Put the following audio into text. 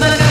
Bye.